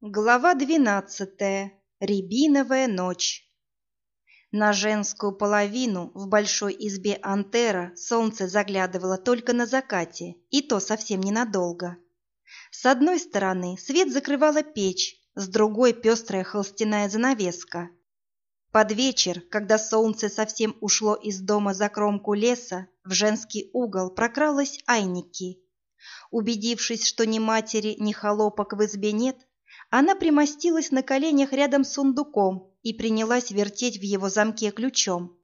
Глава двенадцатая. Рябиновая ночь. На женскую половину в большой избе Антера солнце заглядывало только на закате, и то совсем ненадолго. С одной стороны свет закрывала печь, с другой пестрая холстяная занавеска. Под вечер, когда солнце совсем ушло из дома за кромку леса, в женский угол прокралась Айники. Убедившись, что ни матери, ни холопок в избе нет, она примостилась на коленях рядом с сундуком и принялась вертеть в его замке ключом.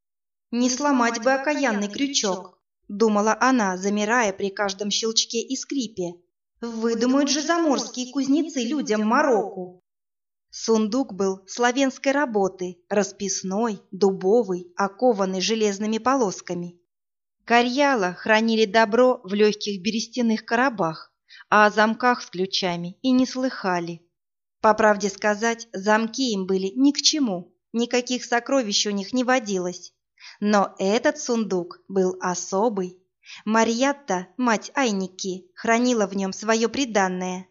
«Не сломать бы окаянный крючок», — думала она, замирая при каждом щелчке и скрипе. «Выдумают же заморские кузнецы людям мороку». Сундук был славянской работы, расписной, дубовый, окованный железными полосками. Карьяла хранили добро в легких берестяных коробах, а о замках с ключами и не слыхали. По правде сказать, замки им были ни к чему, никаких сокровищ у них не водилось. Но этот сундук был особый. Марьятта, мать Айники, хранила в нем свое приданное.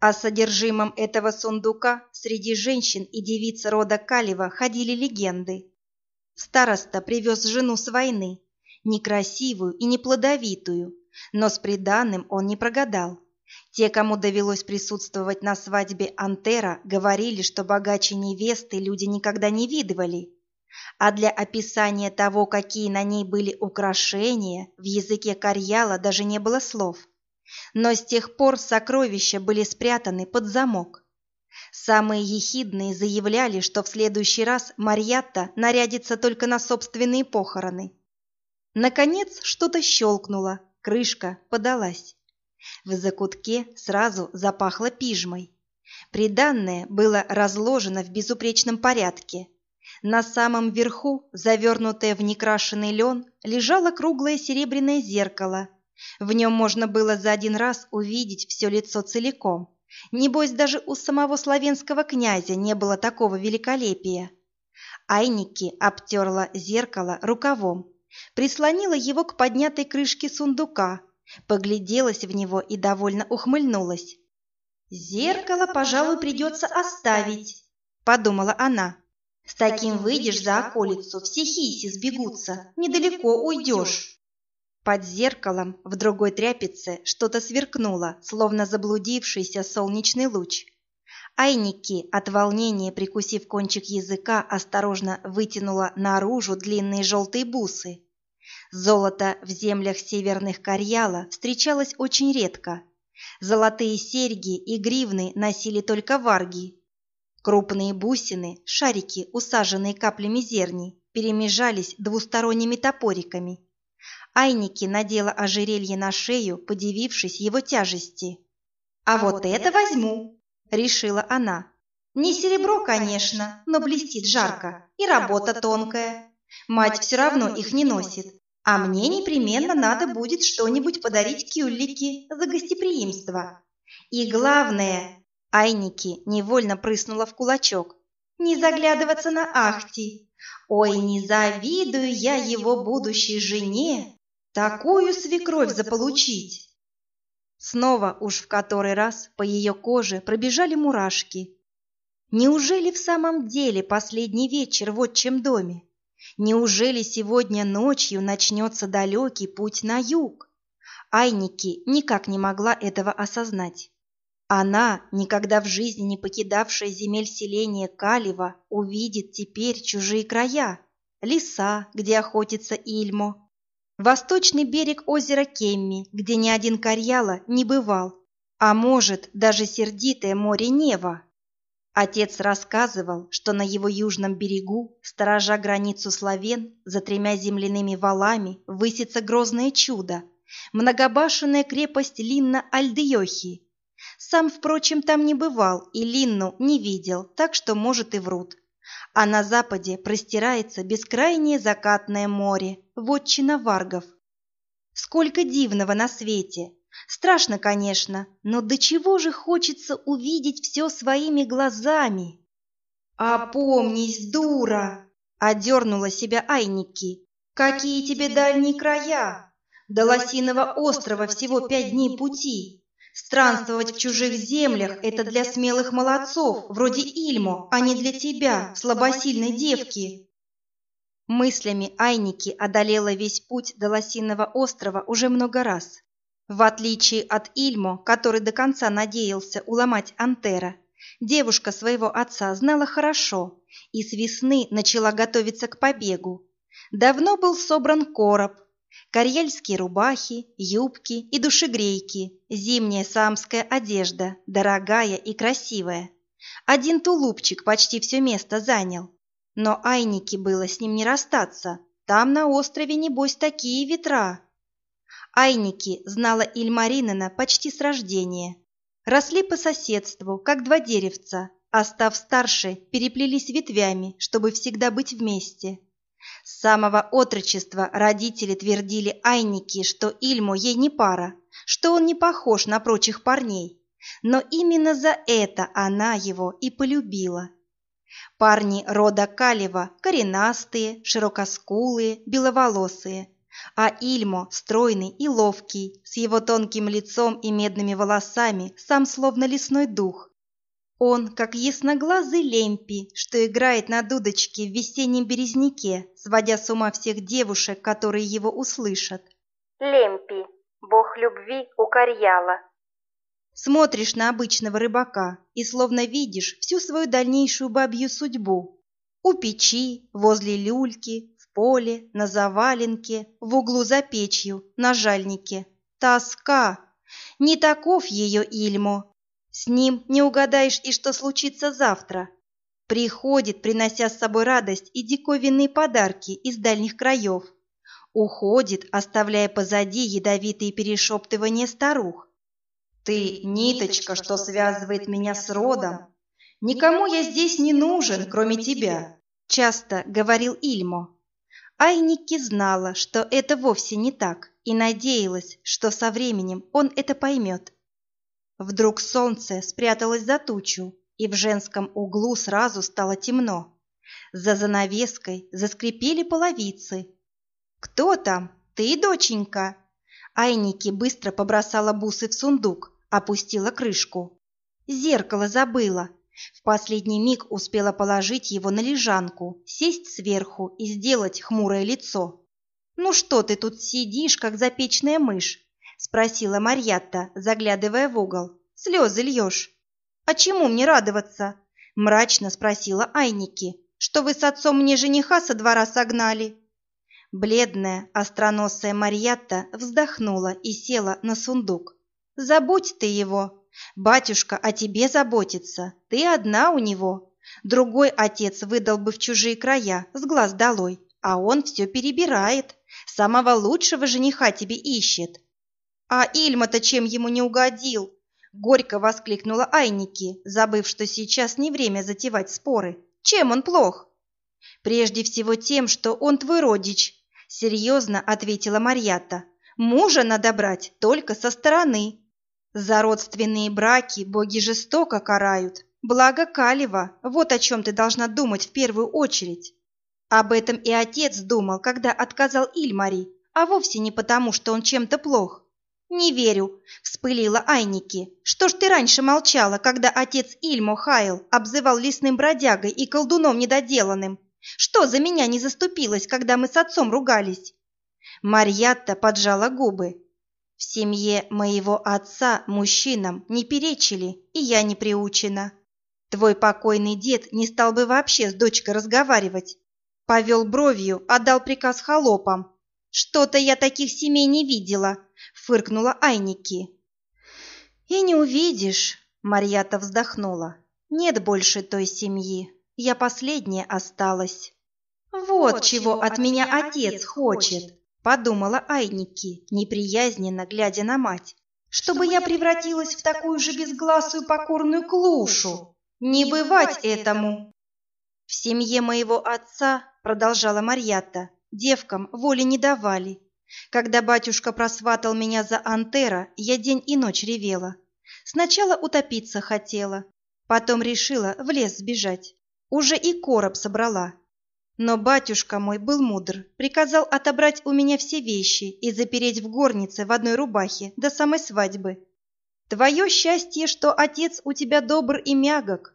О содержимом этого сундука среди женщин и девиц рода Калева ходили легенды. Староста привез жену с войны, некрасивую и неплодовитую, но с приданным он не прогадал. Те, кому довелось присутствовать на свадьбе Антера, говорили, что богаче невесты люди никогда не видывали. А для описания того, какие на ней были украшения, в языке Карьяла даже не было слов. Но с тех пор сокровища были спрятаны под замок. Самые ехидные заявляли, что в следующий раз Марьятта нарядится только на собственные похороны. Наконец что-то щелкнуло, крышка подалась. В закутке сразу запахло пижмой. Приданное было разложено в безупречном порядке. На самом верху, завернутое в некрашенный лен, лежало круглое серебряное зеркало. В нем можно было за один раз увидеть все лицо целиком. Небось, даже у самого славянского князя не было такого великолепия. Айники обтерла зеркало рукавом, прислонила его к поднятой крышке сундука, Погляделась в него и довольно ухмыльнулась. «Зеркало, пожалуй, придется оставить», — подумала она. «С таким выйдешь за околицу, все хиси сбегутся, недалеко уйдешь». Под зеркалом в другой тряпице что-то сверкнуло, словно заблудившийся солнечный луч. Айники, от волнения прикусив кончик языка, осторожно вытянула наружу длинные желтые бусы. Золото в землях северных Карьяла встречалось очень редко. Золотые серьги и гривны носили только варги. Крупные бусины, шарики, усаженные каплями зерни, перемежались двусторонними топориками. Айники надела ожерелье на шею, подивившись его тяжести. «А вот это возьму!» — решила она. «Не серебро, конечно, но блестит жарко, и работа тонкая. Мать все равно их не носит, а мне непременно надо будет что-нибудь подарить Кюллике за гостеприимство. И главное, Айники невольно прыснула в кулачок, не заглядываться на Ахти. Ой, не завидую я его будущей жене, такую свекровь заполучить. Снова уж в который раз по ее коже пробежали мурашки. Неужели в самом деле последний вечер в отчим доме? Неужели сегодня ночью начнется далекий путь на юг? Айники никак не могла этого осознать. Она, никогда в жизни не покидавшая земель селения Калева, увидит теперь чужие края, леса, где охотится Ильмо, восточный берег озера Кемми, где ни один Карьяла не бывал, а может, даже сердитое море Нева. Отец рассказывал, что на его южном берегу, сторожа границу славен, за тремя земляными валами высится грозное чудо – многобашенная крепость Линна Альдиохи. Сам, впрочем, там не бывал и Линну не видел, так что, может, и врут. А на западе простирается бескрайнее закатное море, вотчина варгов. Сколько дивного на свете! Страшно, конечно, но до чего же хочется увидеть все своими глазами? «Опомнись, дура!» — одернула себя Айники. «Какие тебе дальние края? До Лосиного острова всего пять дней пути. Странствовать в чужих землях – это для смелых молодцов, вроде Ильмо, а не для тебя, слабосильной девки. Мыслями Айники одолела весь путь до Лосиного острова уже много раз. В отличие от Ильмо, который до конца надеялся уломать Антера, девушка своего отца знала хорошо и с весны начала готовиться к побегу. Давно был собран короб, Карьельские рубахи, юбки и душегрейки, зимняя самская одежда, дорогая и красивая. Один тулупчик почти все место занял. Но Айнике было с ним не расстаться. Там на острове, небось, такие ветра. Айники знала Ильмаринена почти с рождения. Росли по соседству, как два деревца, а став старше, переплелись ветвями, чтобы всегда быть вместе. С самого отрочества родители твердили Айнике, что Ильму ей не пара, что он не похож на прочих парней. Но именно за это она его и полюбила. Парни рода Калева коренастые, широкоскулые, беловолосые, а Ильмо стройный и ловкий, с его тонким лицом и медными волосами, сам словно лесной дух. Он, как ясноглазый лемпи, что играет на дудочке в весеннем березняке, сводя с ума всех девушек, которые его услышат. Лемпи, бог любви у Карьяла. Смотришь на обычного рыбака и словно видишь всю свою дальнейшую бабью судьбу. У печи, возле люльки, поле, на заваленке, в углу за печью, на жальнике. Тоска! Не таков ее Ильмо, с ним не угадаешь и что случится завтра. Приходит, принося с собой радость и диковинные подарки из дальних краев. Уходит, оставляя позади ядовитые перешептывания старух. «Ты – ниточка, что связывает меня с родом. Никому я здесь не нужен, кроме тебя», – часто говорил Ильмо. Айники знала, что это вовсе не так, и надеялась, что со временем он это поймет. Вдруг солнце спряталось за тучу, и в женском углу сразу стало темно. За занавеской заскрипели половицы. «Кто там? Ты, доченька?» Айники быстро побросала бусы в сундук, опустила крышку. Зеркало забыла. В последний миг успела положить его на лежанку, сесть сверху и сделать хмурое лицо. «Ну что ты тут сидишь, как запечная мышь? спросила Марьятта, заглядывая в угол. Слезы льешь. А чему мне радоваться? Мрачно спросила Айники. Что вы с отцом мне жениха со двора согнали? Бледная, остроносая Марьятта вздохнула и села на сундук. Забудь ты его. Батюшка о тебе заботится. Ты одна у него. Другой отец выдал бы в чужие края, с глаз долой, а он все перебирает. Самого лучшего жениха тебе ищет. А Ильма-то чем ему не угодил? Горько воскликнула Айники, забыв, что сейчас не время затевать споры. Чем он плох? Прежде всего тем, что он твой родич, серьезно ответила Марьята. Мужа надо брать только со стороны. За родственные браки боги жестоко карают. Благо Калева, вот о чем ты должна думать в первую очередь. Об этом и отец думал, когда отказал Ильмари, а вовсе не потому, что он чем-то плох. «Не верю», — вспылила Айники. «Что ж ты раньше молчала, когда отец Ильмо Хайл обзывал лесным бродягой и колдуном недоделанным? Что за меня не заступилась, когда мы с отцом ругались?» Марьятта поджала губы. «В семье моего отца мужчинам не перечили, и я не приучена. Твой покойный дед не стал бы вообще с дочкой разговаривать. Повел бровью, отдал приказ холопам. Что-то я таких семей не видела, фыркнула Айники. И не увидишь, Марьята вздохнула. Нет больше той семьи. Я последняя осталась. Вот, вот чего от меня отец хочет, подумала Айники, неприязненно глядя на мать. Чтобы я превратилась в такую же безгласую покорную клушу. Не бывать этому. В семье моего отца, продолжала Марьята, девкам воли не давали. Когда батюшка просватал меня за Антера, я день и ночь ревела. Сначала утопиться хотела, потом решила в лес сбежать. Уже и короб собрала. Но батюшка мой был мудр, приказал отобрать у меня все вещи и запереть в горнице в одной рубахе до самой свадьбы. Твое счастье, что отец у тебя добр и мягок.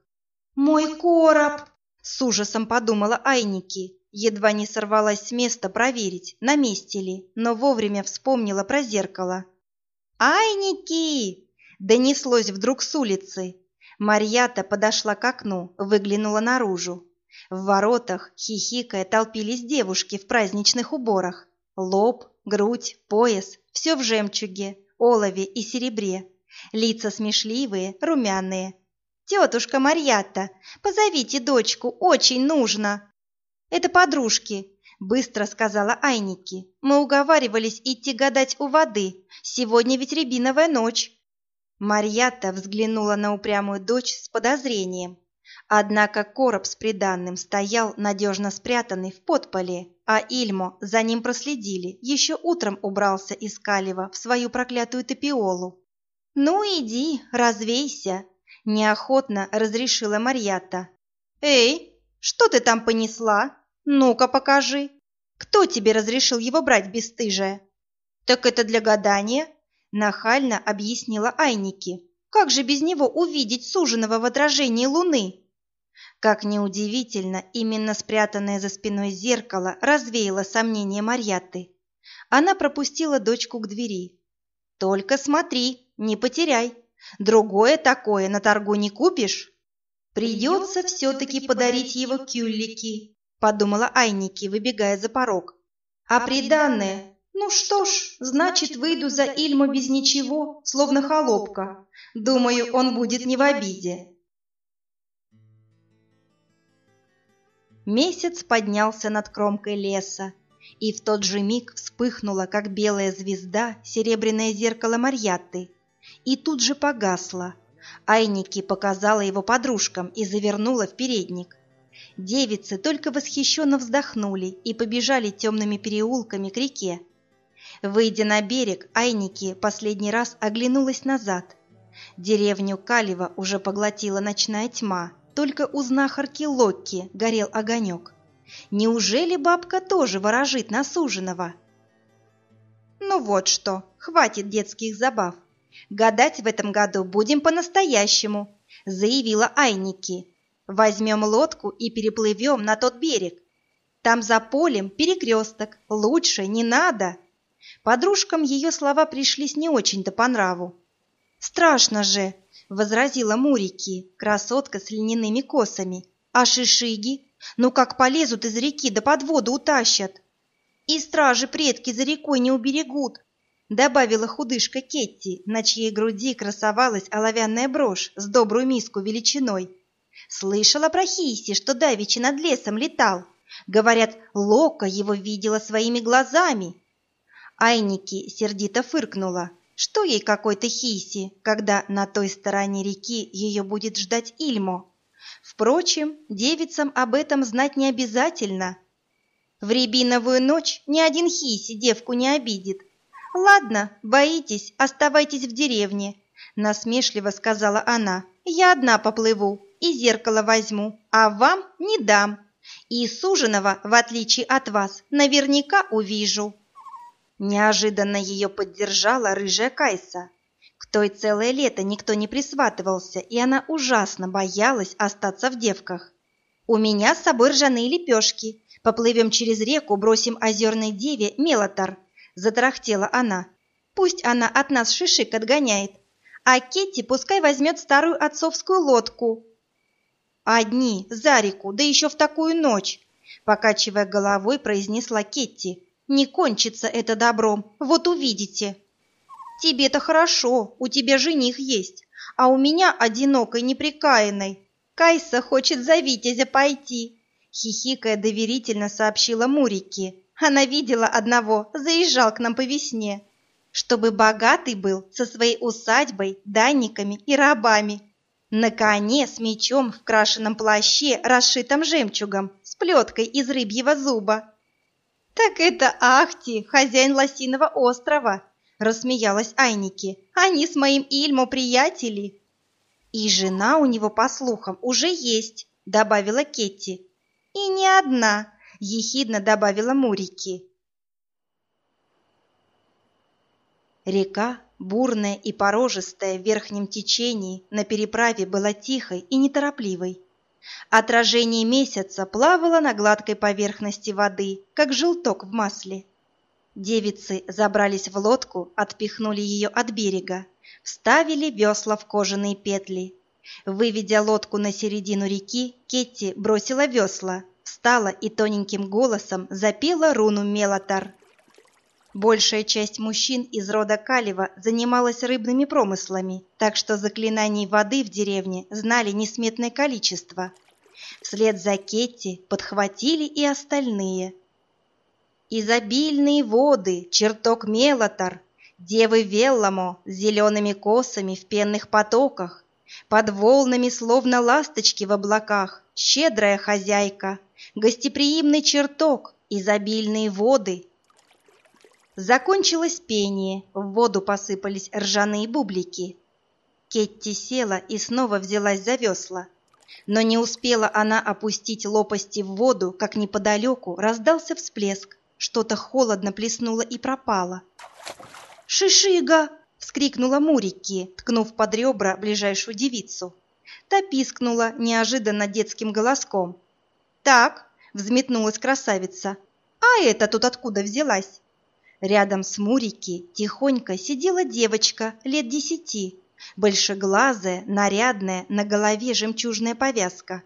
Мой короб! С ужасом подумала Айники, едва не сорвалась с места проверить, на месте ли, но вовремя вспомнила про зеркало. «Айники!» — донеслось вдруг с улицы. Марьята подошла к окну, выглянула наружу. В воротах, хихикая, толпились девушки в праздничных уборах. Лоб, грудь, пояс — все в жемчуге, олове и серебре. Лица смешливые, румяные. «Тетушка Марьята, позовите дочку, очень нужно!» «Это подружки», — быстро сказала Айники. «Мы уговаривались идти гадать у воды. Сегодня ведь рябиновая ночь». Марьята взглянула на упрямую дочь с подозрением. Однако короб с приданным стоял надежно спрятанный в подполе, а Ильмо за ним проследили, еще утром убрался из Калева в свою проклятую топиолу. «Ну, иди, развейся», – неохотно разрешила Марьята. «Эй, что ты там понесла? Ну-ка покажи. Кто тебе разрешил его брать, бесстыжая?» «Так это для гадания», – нахально объяснила Айники. «Как же без него увидеть суженого в отражении луны?» Как неудивительно, именно спрятанное за спиной зеркало развеяло сомнения Марьяты. Она пропустила дочку к двери. «Только смотри, не потеряй. Другое такое на торгу не купишь». «Придется все-таки подарить его Кюллики», — подумала Айники, выбегая за порог. «А приданное? Ну что ж, значит, выйду за Ильму без ничего, словно холопка. Думаю, он будет не в обиде». Месяц поднялся над кромкой леса, и в тот же миг вспыхнула, как белая звезда, серебряное зеркало Марьятты, и тут же погасла. Айники показала его подружкам и завернула в передник. Девицы только восхищенно вздохнули и побежали темными переулками к реке. Выйдя на берег, Айники последний раз оглянулась назад. Деревню Калева уже поглотила ночная тьма, только у знахарки Локки горел огонек. Неужели бабка тоже ворожит на суженого? Ну вот что, хватит детских забав. Гадать в этом году будем по-настоящему, заявила Айники. Возьмем лодку и переплывем на тот берег. Там за полем перекресток, лучше не надо. Подружкам ее слова пришлись не очень-то по нраву. Страшно же, — возразила Мурики, красотка с льняными косами. «А шишиги? Ну как полезут из реки, да под воду утащат!» «И стражи предки за рекой не уберегут!» — добавила худышка Кетти, на чьей груди красовалась оловянная брошь с добрую миску величиной. «Слышала про Хиси, что давеча над лесом летал. Говорят, Лока его видела своими глазами». Айники сердито фыркнула. Что ей какой-то хиси, когда на той стороне реки ее будет ждать Ильмо? Впрочем, девицам об этом знать не обязательно. В рябиновую ночь ни один хиси девку не обидит. «Ладно, боитесь, оставайтесь в деревне», — насмешливо сказала она. «Я одна поплыву и зеркало возьму, а вам не дам. И суженого, в отличие от вас, наверняка увижу». Неожиданно ее поддержала рыжая Кайса. К той целое лето никто не присватывался, и она ужасно боялась остаться в девках. «У меня с собой ржаные лепешки. Поплывем через реку, бросим озерной деве мелотар», — затарахтела она. «Пусть она от нас шишик отгоняет, а Кетти пускай возьмет старую отцовскую лодку». «Одни, за реку, да еще в такую ночь», — покачивая головой, произнесла Кетти. Не кончится это добром, вот увидите. Тебе-то хорошо, у тебя жених есть, а у меня одинокой неприкаянной. Кайса хочет за Витязя пойти, хихикая доверительно сообщила Мурике. Она видела одного, заезжал к нам по весне. Чтобы богатый был со своей усадьбой, данниками и рабами. На коне с мечом в крашеном плаще, расшитом жемчугом, с плеткой из рыбьего зуба. «Так это Ахти, хозяин Лосиного острова!» — рассмеялась Айники. «Они с моим Ильмо приятели!» «И жена у него, по слухам, уже есть», — добавила Кетти. «И не одна», — ехидно добавила Мурики. Река бурная и порожистая в верхнем течении, на переправе была тихой и неторопливой. Отражение месяца плавало на гладкой поверхности воды, как желток в масле. Девицы забрались в лодку, отпихнули ее от берега, вставили весла в кожаные петли. Выведя лодку на середину реки, Кетти бросила весла, встала и тоненьким голосом запела руну Мелотар. Большая часть мужчин из рода Калева занималась рыбными промыслами, так что заклинаний воды в деревне знали несметное количество. Вслед за Кетти подхватили и остальные. Изобильные воды, чертог Мелотар, девы Велламо с зелеными косами в пенных потоках, под волнами, словно ласточки в облаках, щедрая хозяйка, гостеприимный чертог, изобильные воды, Закончилось пение, в воду посыпались ржаные бублики. Кетти села и снова взялась за весла. Но не успела она опустить лопасти в воду, как неподалеку раздался всплеск. Что-то холодно плеснуло и пропало. «Шишига!» — вскрикнула Мурики, ткнув под ребра ближайшую девицу. Та пискнула неожиданно детским голоском. «Так!» — взметнулась красавица. «А это тут откуда взялась?» Рядом с Мурики тихонько сидела девочка лет десяти, большеглазая, нарядная, на голове жемчужная повязка.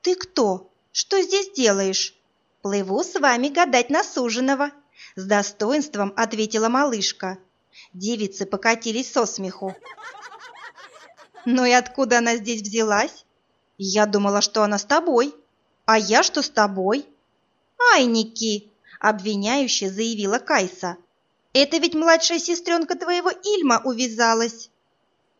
«Ты кто? Что здесь делаешь?» «Плыву с вами гадать на суженого», — с достоинством ответила малышка. Девицы покатились со смеху. «Ну и откуда она здесь взялась?» «Я думала, что она с тобой». «А я что с тобой?» «Ай, Ники!» Обвиняюще заявила Кайса. «Это ведь младшая сестренка твоего Ильма увязалась!»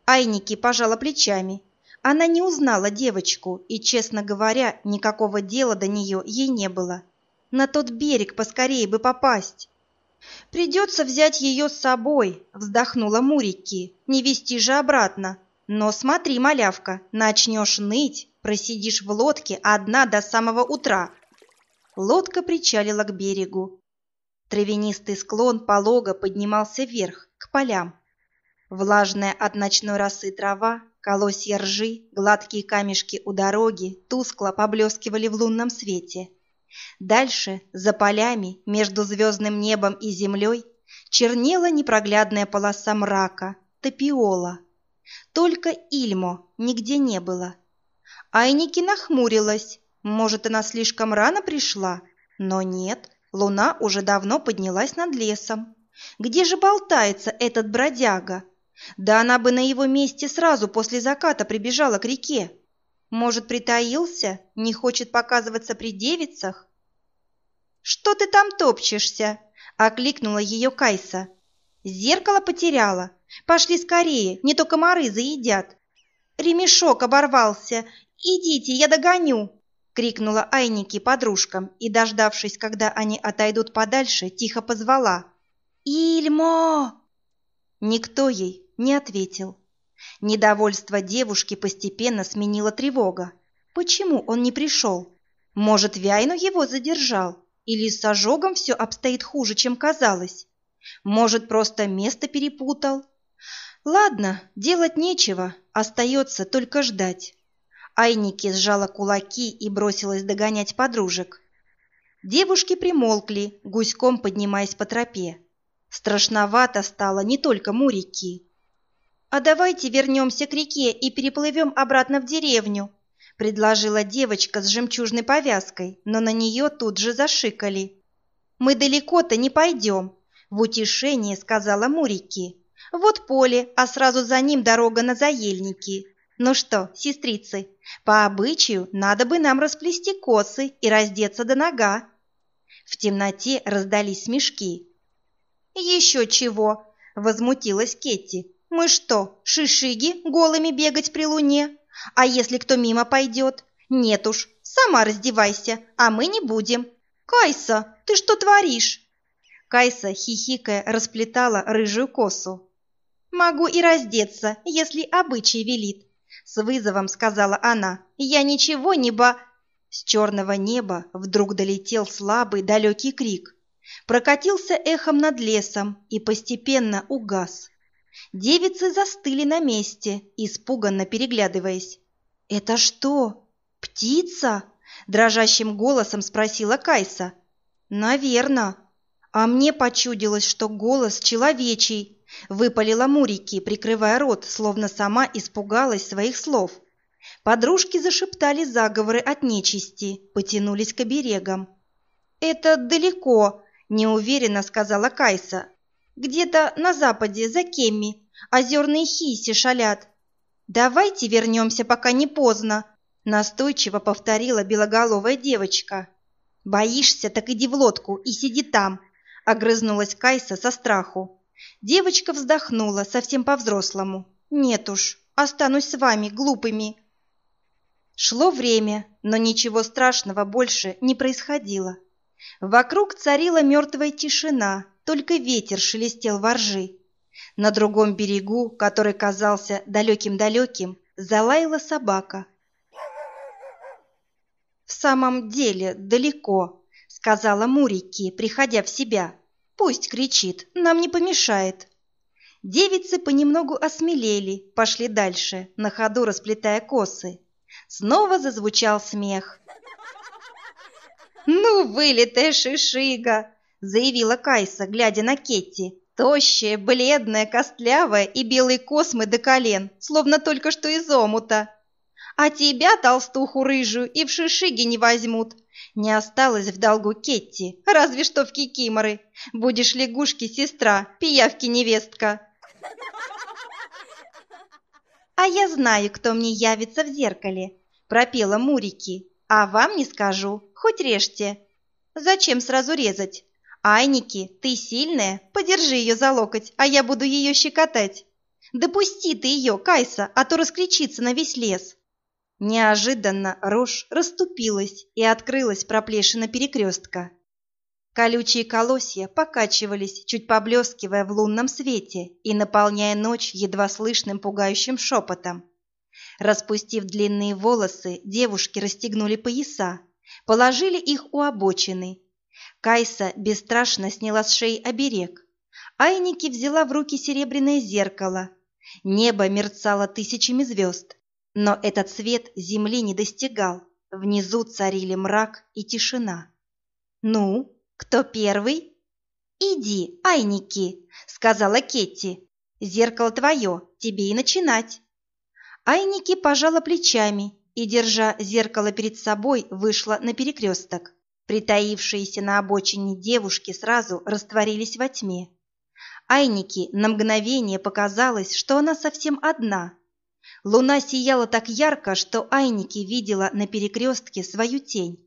Айники пожала плечами. Она не узнала девочку, и, честно говоря, никакого дела до нее ей не было. На тот берег поскорее бы попасть. «Придется взять ее с собой», — вздохнула Мурики. «Не вести же обратно. Но смотри, малявка, начнешь ныть, просидишь в лодке одна до самого утра, Лодка причалила к берегу. Травянистый склон полога поднимался вверх, к полям. Влажная от ночной росы трава, колосья ржи, гладкие камешки у дороги тускло поблескивали в лунном свете. Дальше, за полями, между звездным небом и землей, чернела непроглядная полоса мрака, топиола. Только Ильмо нигде не было. Айники нахмурилась, может, она слишком рано пришла? Но нет, луна уже давно поднялась над лесом. Где же болтается этот бродяга? Да она бы на его месте сразу после заката прибежала к реке. Может, притаился, не хочет показываться при девицах? «Что ты там топчешься?» — окликнула ее Кайса. «Зеркало потеряла. Пошли скорее, не то комары заедят». «Ремешок оборвался. Идите, я догоню». — крикнула Айники подружкам и, дождавшись, когда они отойдут подальше, тихо позвала. «Ильмо!» Никто ей не ответил. Недовольство девушки постепенно сменило тревога. Почему он не пришел? Может, Вяйну его задержал? Или с ожогом все обстоит хуже, чем казалось? Может, просто место перепутал? Ладно, делать нечего, остается только ждать. Айники сжала кулаки и бросилась догонять подружек. Девушки примолкли, гуськом поднимаясь по тропе. Страшновато стало не только Мурики. «А давайте вернемся к реке и переплывем обратно в деревню», предложила девочка с жемчужной повязкой, но на нее тут же зашикали. «Мы далеко-то не пойдем», — в утешении сказала Мурики. «Вот поле, а сразу за ним дорога на заельники. Ну что, сестрицы, по обычаю надо бы нам расплести косы и раздеться до нога. В темноте раздались смешки. Еще чего, возмутилась Кетти. Мы что, шишиги голыми бегать при луне? А если кто мимо пойдет? Нет уж, сама раздевайся, а мы не будем. Кайса, ты что творишь? Кайса, хихикая, расплетала рыжую косу. Могу и раздеться, если обычай велит, с вызовом сказала она. «Я ничего не ба...» С черного неба вдруг долетел слабый далекий крик. Прокатился эхом над лесом и постепенно угас. Девицы застыли на месте, испуганно переглядываясь. «Это что, птица?» – дрожащим голосом спросила Кайса. «Наверно. А мне почудилось, что голос человечий», – выпалила Мурики, прикрывая рот, словно сама испугалась своих слов. Подружки зашептали заговоры от нечисти, потянулись к оберегам. «Это далеко», – неуверенно сказала Кайса. «Где-то на западе, за Кемми. Озерные хиси шалят. Давайте вернемся, пока не поздно», – настойчиво повторила белоголовая девочка. «Боишься, так иди в лодку и сиди там», – огрызнулась Кайса со страху. Девочка вздохнула совсем по-взрослому. «Нет уж, останусь с вами, глупыми». Шло время, но ничего страшного больше не происходило. Вокруг царила мертвая тишина, только ветер шелестел воржи. На другом берегу, который казался далеким-далеким, залаяла собака. «В самом деле далеко», — сказала Мурики, приходя в себя. «Пусть кричит, нам не помешает». Девицы понемногу осмелели, пошли дальше, на ходу расплетая косы. Снова зазвучал смех. «Ну, вылитая шишига!» — заявила Кайса, глядя на Кетти. Тощая, бледная, костлявая и белые космы до колен, словно только что из омута. А тебя, толстуху рыжую, и в шишиге не возьмут. Не осталось в долгу Кетти, разве что в кикиморы. Будешь лягушки сестра, пиявки невестка. А я знаю, кто мне явится в зеркале, пропела Мурики. А вам не скажу, хоть режьте. Зачем сразу резать? Айники, ты сильная, подержи ее за локоть, а я буду ее щекотать. Допусти ты ее, Кайса, а то раскричится на весь лес. Неожиданно рожь расступилась и открылась проплешина перекрестка. Колючие колосья покачивались, чуть поблескивая в лунном свете и наполняя ночь едва слышным пугающим шепотом. Распустив длинные волосы, девушки расстегнули пояса, положили их у обочины. Кайса бесстрашно сняла с шеи оберег. Айники взяла в руки серебряное зеркало. Небо мерцало тысячами звезд. Но этот свет земли не достигал. Внизу царили мрак и тишина. «Ну, кто первый?» «Иди, Айники», — сказала Кетти. «Зеркало твое, тебе и начинать». Айники пожала плечами и, держа зеркало перед собой, вышла на перекресток. Притаившиеся на обочине девушки сразу растворились во тьме. Айники на мгновение показалось, что она совсем одна, Луна сияла так ярко, что Айники видела на перекрестке свою тень.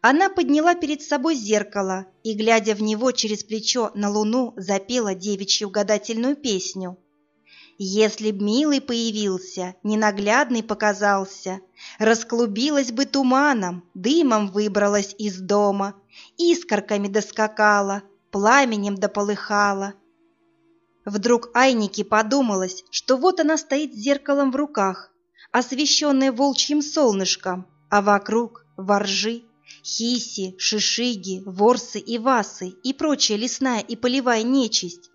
Она подняла перед собой зеркало и, глядя в него через плечо на луну, запела девичью гадательную песню. Если б милый появился, ненаглядный показался, Расклубилась бы туманом, дымом выбралась из дома, Искорками доскакала, пламенем дополыхала, Вдруг Айнике подумалось, что вот она стоит с зеркалом в руках, освещенная волчьим солнышком, а вокруг воржи, хиси, шишиги, ворсы и васы и прочая лесная и полевая нечисть.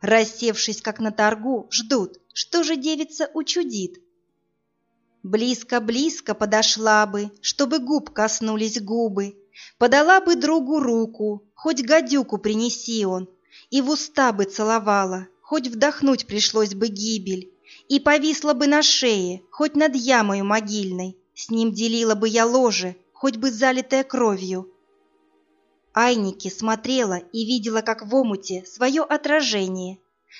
Рассевшись, как на торгу, ждут, что же девица учудит. Близко-близко подошла бы, чтобы губ коснулись губы, подала бы другу руку, хоть гадюку принеси он, и в уста бы целовала, хоть вдохнуть пришлось бы гибель, и повисла бы на шее, хоть над ямою могильной, с ним делила бы я ложе, хоть бы залитая кровью. Айники смотрела и видела, как в омуте, свое отражение.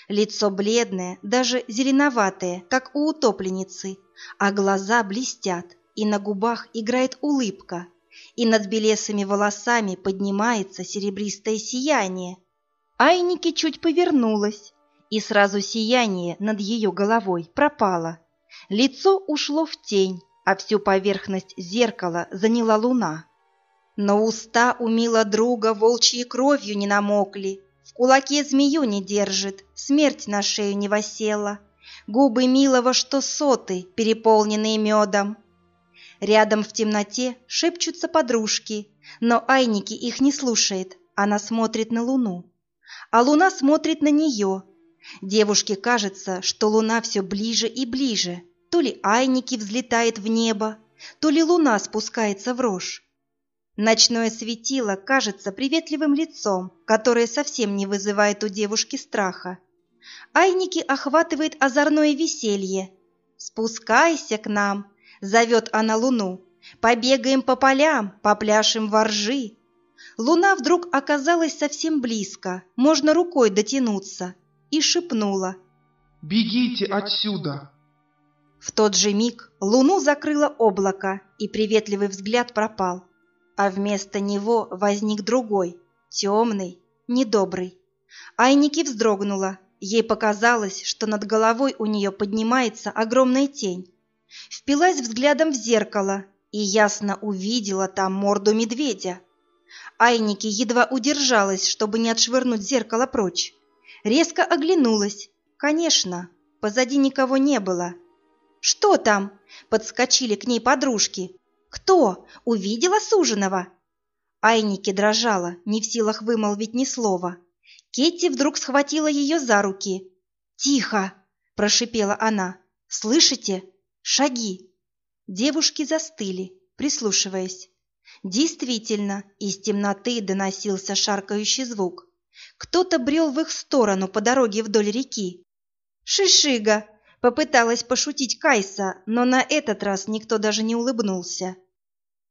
Лицо бледное, даже зеленоватое, как у утопленницы, а глаза блестят, и на губах играет улыбка, и над белесыми волосами поднимается серебристое сияние. Айники чуть повернулась, и сразу сияние над ее головой пропало. Лицо ушло в тень, а всю поверхность зеркала заняла луна. Но уста у мила друга волчьей кровью не намокли, в кулаке змею не держит, смерть на шею не восела, губы милого, что соты, переполненные медом. Рядом в темноте шепчутся подружки, но Айники их не слушает, она смотрит на луну а луна смотрит на нее. Девушке кажется, что луна все ближе и ближе. То ли Айники взлетает в небо, то ли луна спускается в рожь. Ночное светило кажется приветливым лицом, которое совсем не вызывает у девушки страха. Айники охватывает озорное веселье. «Спускайся к нам!» — зовет она луну. «Побегаем по полям, попляшем воржи!» Луна вдруг оказалась совсем близко, можно рукой дотянуться, и шепнула. «Бегите отсюда!» В тот же миг луну закрыло облако, и приветливый взгляд пропал. А вместо него возник другой, темный, недобрый. Айники вздрогнула. Ей показалось, что над головой у нее поднимается огромная тень. Впилась взглядом в зеркало и ясно увидела там морду медведя. Айники едва удержалась, чтобы не отшвырнуть зеркало прочь. Резко оглянулась. Конечно, позади никого не было. «Что там?» – подскочили к ней подружки. «Кто? Увидела суженого?» Айники дрожала, не в силах вымолвить ни слова. Кетти вдруг схватила ее за руки. «Тихо!» – прошипела она. «Слышите? Шаги!» Девушки застыли, прислушиваясь. Действительно, из темноты доносился шаркающий звук. Кто-то брел в их сторону по дороге вдоль реки. «Шишига!» — попыталась пошутить Кайса, но на этот раз никто даже не улыбнулся.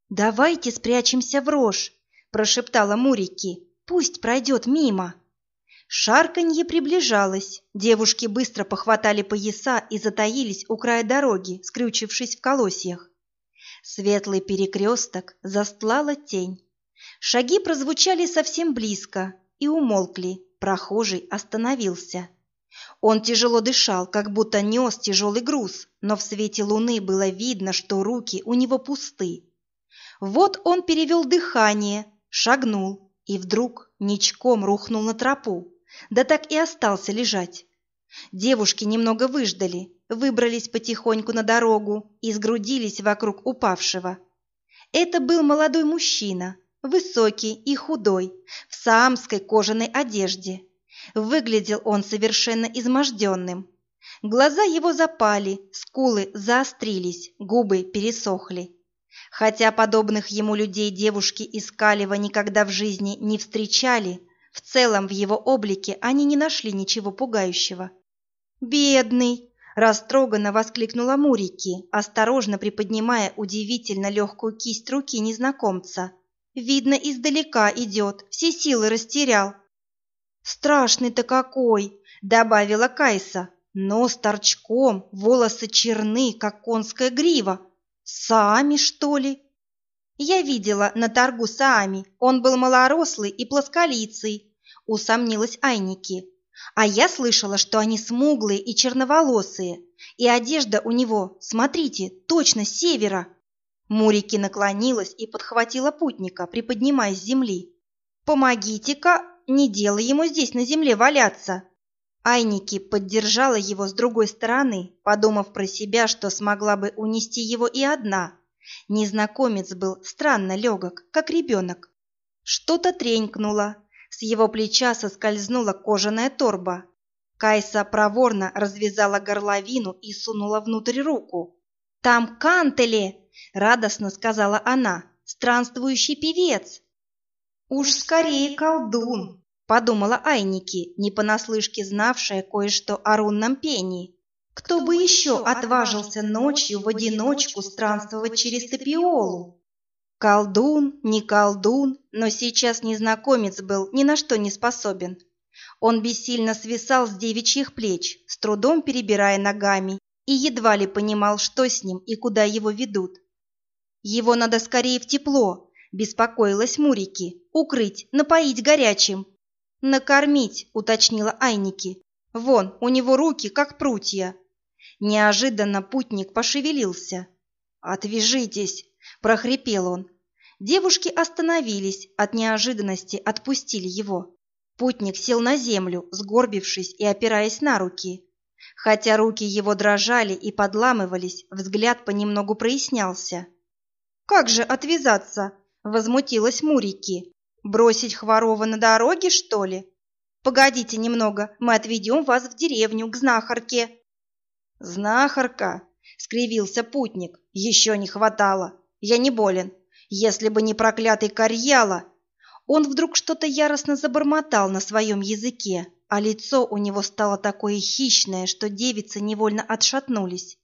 «Давайте спрячемся в рожь!» — прошептала Мурики. «Пусть пройдет мимо!» Шарканье приближалось. Девушки быстро похватали пояса и затаились у края дороги, скрючившись в колосьях. Светлый перекресток застлала тень. Шаги прозвучали совсем близко, и умолкли. Прохожий остановился. Он тяжело дышал, как будто нес тяжелый груз, но в свете луны было видно, что руки у него пусты. Вот он перевел дыхание, шагнул и вдруг ничком рухнул на тропу, да так и остался лежать. Девушки немного выждали, выбрались потихоньку на дорогу и сгрудились вокруг упавшего. Это был молодой мужчина, Высокий и худой, в саамской кожаной одежде. Выглядел он совершенно изможденным. Глаза его запали, скулы заострились, губы пересохли. Хотя подобных ему людей девушки из Калева никогда в жизни не встречали, в целом в его облике они не нашли ничего пугающего. «Бедный!» – растроганно воскликнула Мурики, осторожно приподнимая удивительно легкую кисть руки незнакомца – Видно, издалека идет, все силы растерял. «Страшный-то какой!» — добавила Кайса. «Нос торчком, волосы черны, как конская грива. Сами, что ли?» «Я видела на торгу Саами. Он был малорослый и плосколицый», — усомнилась Айники. «А я слышала, что они смуглые и черноволосые, и одежда у него, смотрите, точно с севера». Мурики наклонилась и подхватила путника, приподнимая с земли. «Помогите-ка, не делай ему здесь на земле валяться!» Айники поддержала его с другой стороны, подумав про себя, что смогла бы унести его и одна. Незнакомец был странно легок, как ребенок. Что-то тренькнуло, с его плеча соскользнула кожаная торба. Кайса проворно развязала горловину и сунула внутрь руку. «Там кантели!» — радостно сказала она. «Странствующий певец!» «Уж скорее колдун!» — подумала Айники, не понаслышке знавшая кое-что о рунном пении. «Кто бы еще отважился ночью в одиночку странствовать через Топиолу?» Колдун, не колдун, но сейчас незнакомец был ни на что не способен. Он бессильно свисал с девичьих плеч, с трудом перебирая ногами, и едва ли понимал, что с ним и куда его ведут. Его надо скорее в тепло, беспокоилась Мурики. Укрыть, напоить горячим. Накормить, уточнила Айники. Вон, у него руки как прутья. Неожиданно путник пошевелился. «Отвяжитесь!» – прохрипел он. Девушки остановились, от неожиданности отпустили его. Путник сел на землю, сгорбившись и опираясь на руки. Хотя руки его дрожали и подламывались, взгляд понемногу прояснялся. Как же отвязаться? Возмутилась Мурики. Бросить Хворова на дороге, что ли? Погодите немного, мы отведем вас в деревню к знахарке». «Знахарка?» — скривился путник. «Еще не хватало. Я не болен. Если бы не проклятый Карьяла...» Он вдруг что-то яростно забормотал на своем языке, а лицо у него стало такое хищное, что девицы невольно отшатнулись.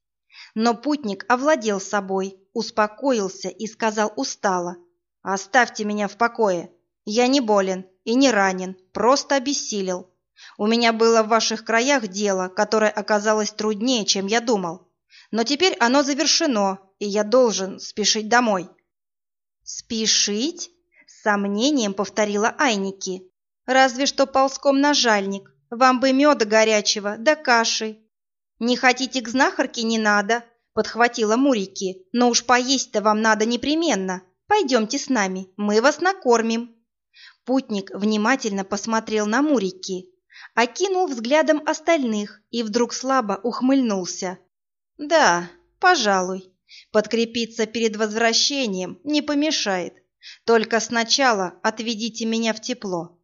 Но путник овладел собой, успокоился и сказал устало. «Оставьте меня в покое. Я не болен и не ранен, просто обессилел. У меня было в ваших краях дело, которое оказалось труднее, чем я думал. Но теперь оно завершено, и я должен спешить домой». «Спешить?» — с сомнением повторила Айники. «Разве что ползком на жальник. Вам бы меда горячего, да каши. «Не хотите к знахарке, не надо», — подхватила Мурики. «Но уж поесть-то вам надо непременно. Пойдемте с нами, мы вас накормим». Путник внимательно посмотрел на Мурики, окинул взглядом остальных и вдруг слабо ухмыльнулся. «Да, пожалуй, подкрепиться перед возвращением не помешает. Только сначала отведите меня в тепло.